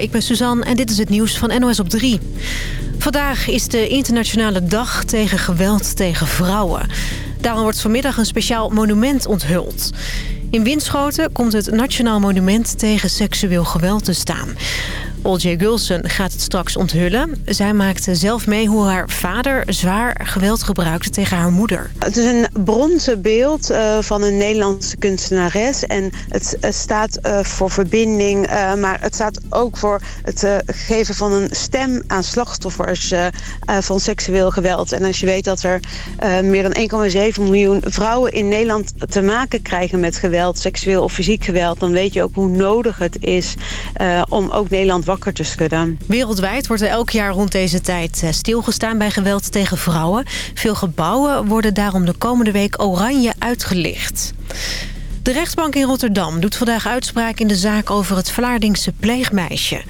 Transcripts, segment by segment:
Ik ben Suzanne en dit is het nieuws van NOS op 3. Vandaag is de internationale dag tegen geweld tegen vrouwen. Daarom wordt vanmiddag een speciaal monument onthuld. In Winschoten komt het Nationaal Monument tegen seksueel geweld te staan. Olje Gulsen gaat het straks onthullen. Zij maakte zelf mee hoe haar vader zwaar geweld gebruikte tegen haar moeder. Het is een bronzen beeld uh, van een Nederlandse kunstenares. En het, staat uh, voor verbinding, uh, maar het staat ook voor het geven van een stem aan slachtoffers van seksueel geweld. En als je weet dat er meer dan 1,7 miljoen vrouwen in Nederland te maken krijgen met geweld, seksueel of fysiek geweld, dan weet je ook hoe nodig het is om ook Nederland Wereldwijd wordt er elk jaar rond deze tijd eh, stilgestaan bij geweld tegen vrouwen. Veel gebouwen worden daarom de komende week oranje uitgelicht. De rechtbank in Rotterdam doet vandaag uitspraak in de zaak over het Vlaardingse pleegmeisje.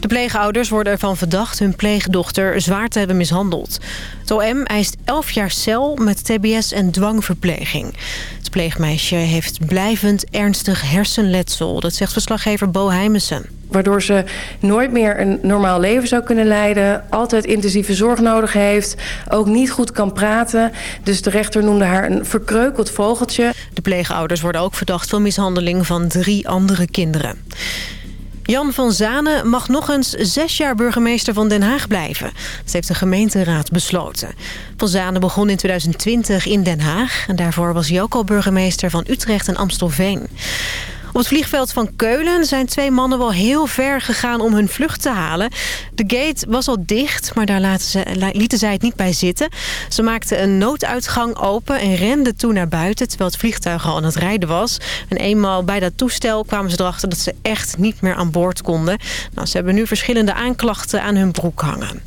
De pleegouders worden ervan verdacht hun pleegdochter zwaar te hebben mishandeld. Het OM eist 11 jaar cel met tbs en dwangverpleging. Het pleegmeisje heeft blijvend ernstig hersenletsel, dat zegt verslaggever Bo Heimessen. Waardoor ze nooit meer een normaal leven zou kunnen leiden. Altijd intensieve zorg nodig heeft. Ook niet goed kan praten. Dus de rechter noemde haar een verkreukeld vogeltje. De pleegouders worden ook verdacht van mishandeling van drie andere kinderen. Jan van Zanen mag nog eens zes jaar burgemeester van Den Haag blijven. Dat heeft de gemeenteraad besloten. Van Zanen begon in 2020 in Den Haag. En daarvoor was hij ook al burgemeester van Utrecht en Amstelveen. Op het vliegveld van Keulen zijn twee mannen wel heel ver gegaan om hun vlucht te halen. De gate was al dicht, maar daar ze, lieten zij het niet bij zitten. Ze maakten een nooduitgang open en renden toen naar buiten... terwijl het vliegtuig al aan het rijden was. En eenmaal bij dat toestel kwamen ze erachter dat ze echt niet meer aan boord konden. Nou, ze hebben nu verschillende aanklachten aan hun broek hangen.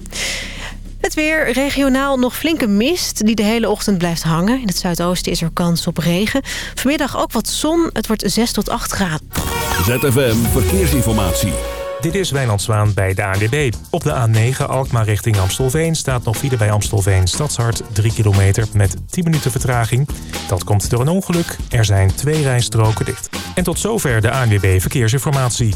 Het weer, regionaal nog flinke mist die de hele ochtend blijft hangen. In het zuidoosten is er kans op regen. Vanmiddag ook wat zon, het wordt 6 tot 8 graden. ZFM Verkeersinformatie. Dit is Wijnand Zwaan bij de ANWB. Op de A9 Alkmaar richting Amstelveen staat nog file bij Amstelveen Stadshart 3 kilometer met 10 minuten vertraging. Dat komt door een ongeluk. Er zijn twee rijstroken dicht. En tot zover de ANWB Verkeersinformatie.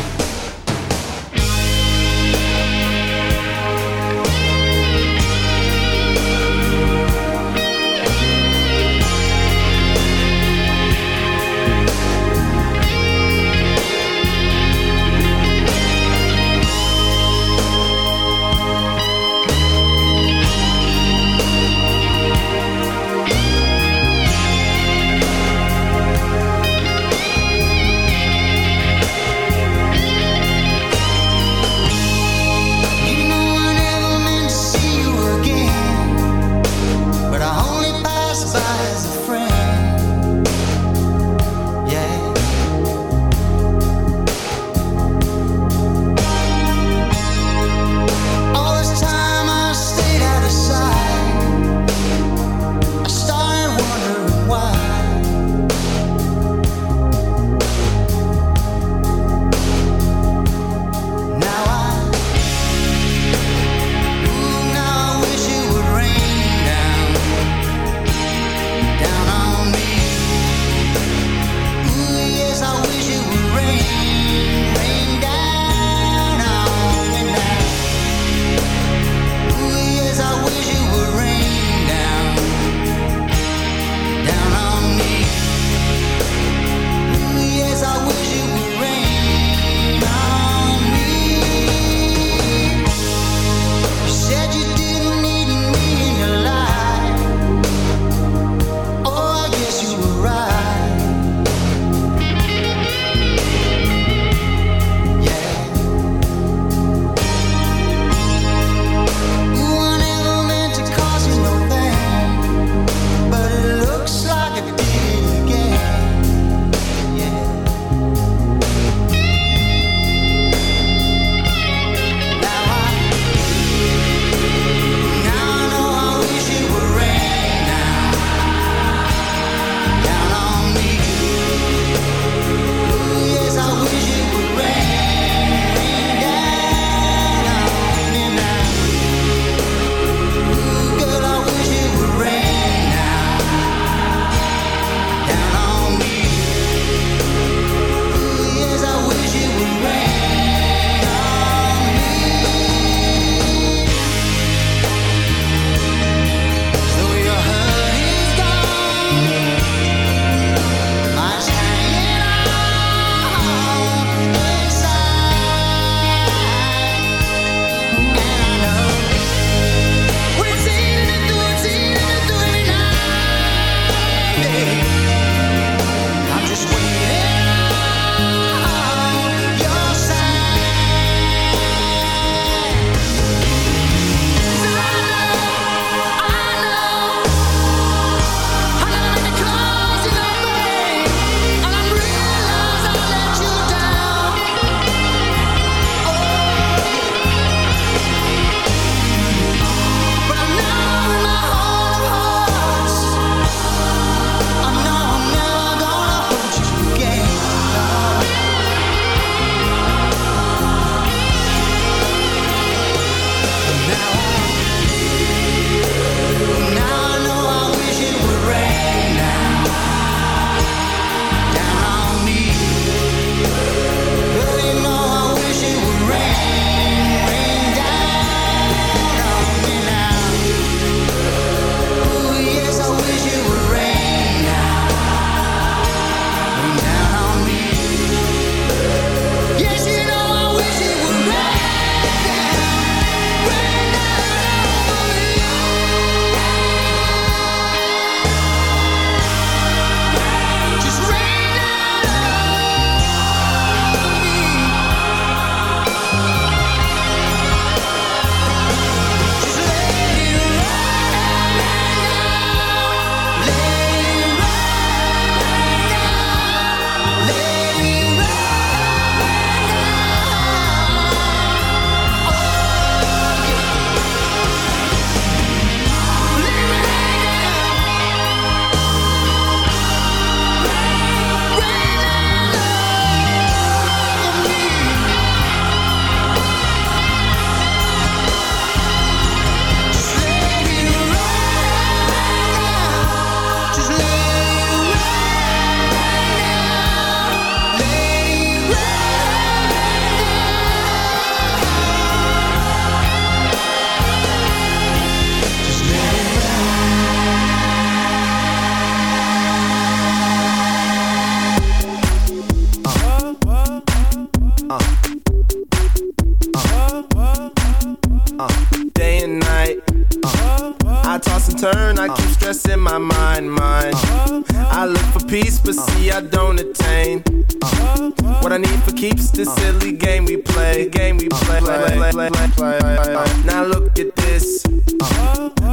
See, I. Uh, what I need for keeps this uh. silly game we play. Game we play. play, play, play, play. Uh. Now look at this.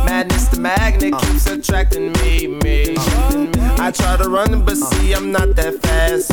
Madness, the magnet keeps attracting me, me. I try to run, but see, I'm not that fast.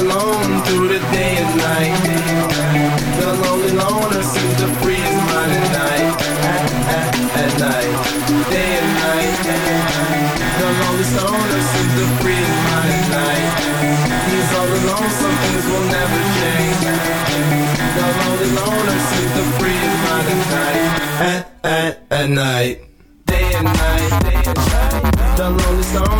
alone through the day and night. The lonely loner seems to free his mind at night. At, at, at night, day and night. The lonely stoner seems to free his mind at night. He's all alone, some things will never change. The lonely loner seems to free his mind at night. At, at, at night. Day and night, day and night. The lonely stoner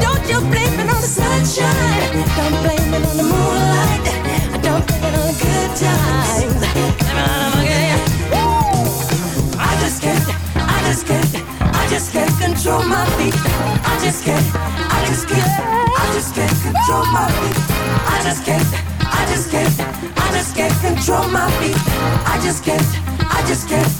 Don't you blame it on the sunshine. Don't blame it on the moonlight. I don't blame it on good times. On boogie. I just can't, I just can't, I just can't control my feet. I just can't, I just can't, I just can't control my feet. I just can't, I just can't, I just can't control my feet. I just can't, I just can't,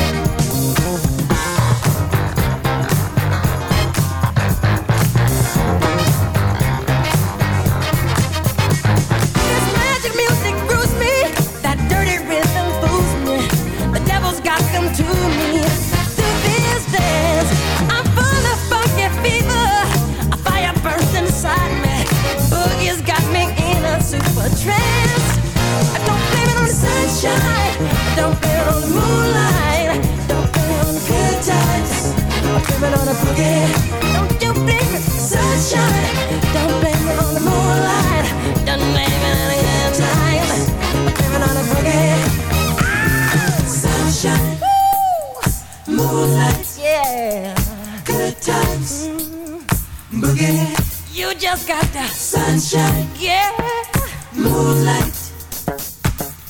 Sunshine. Yeah. Moonlight.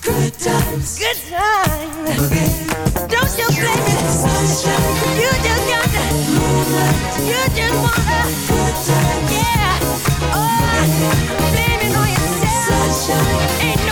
Good times. Good times. Okay. Don't you blame it. Sunshine. You just got to. Moonlight. You just wanna. Good times. Yeah. Oh. Blame it on yourself. Sunshine. Ain't no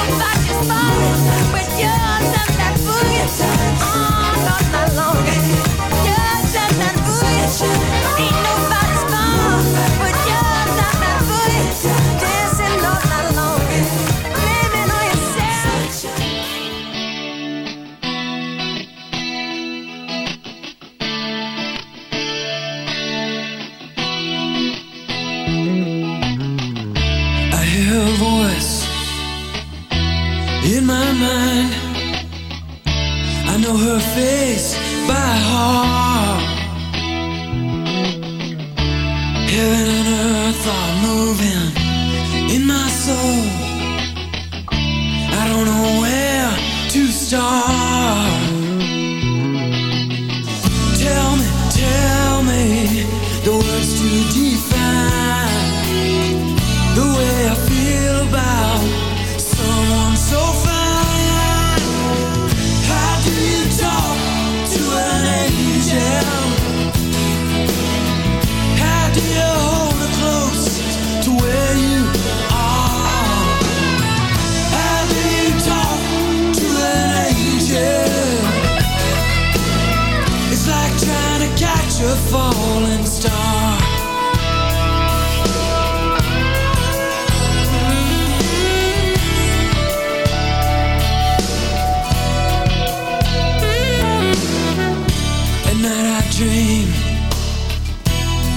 dream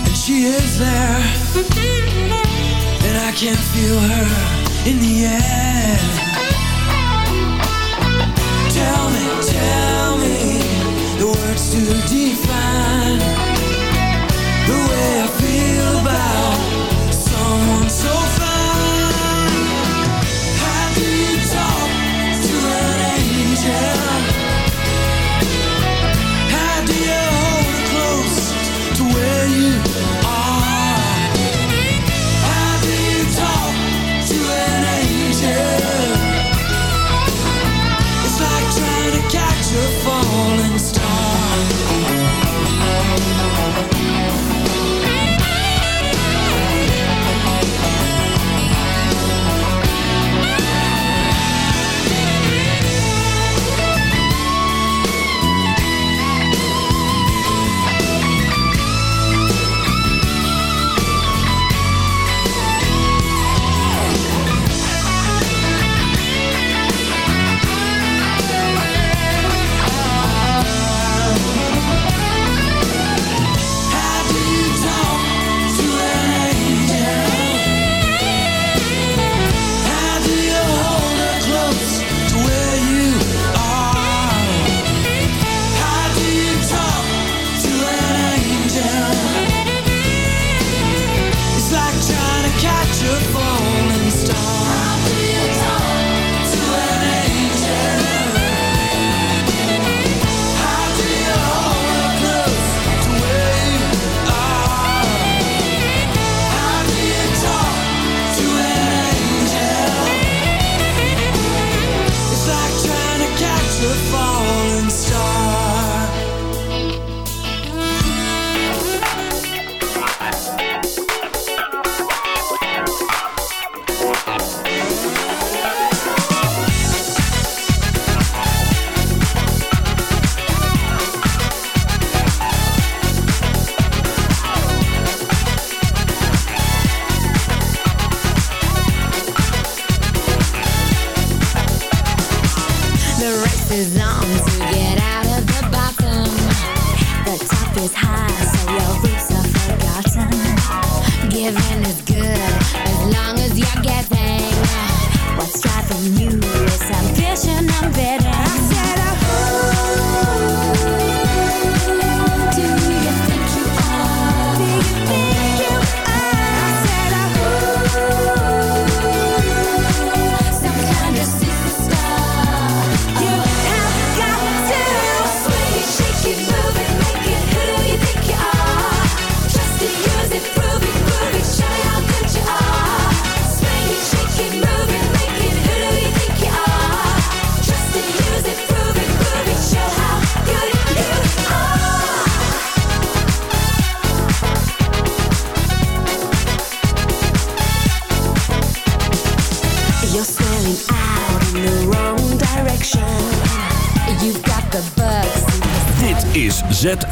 And she is there. And I can feel her in the air. Tell me, tell me The words to define The way I feel about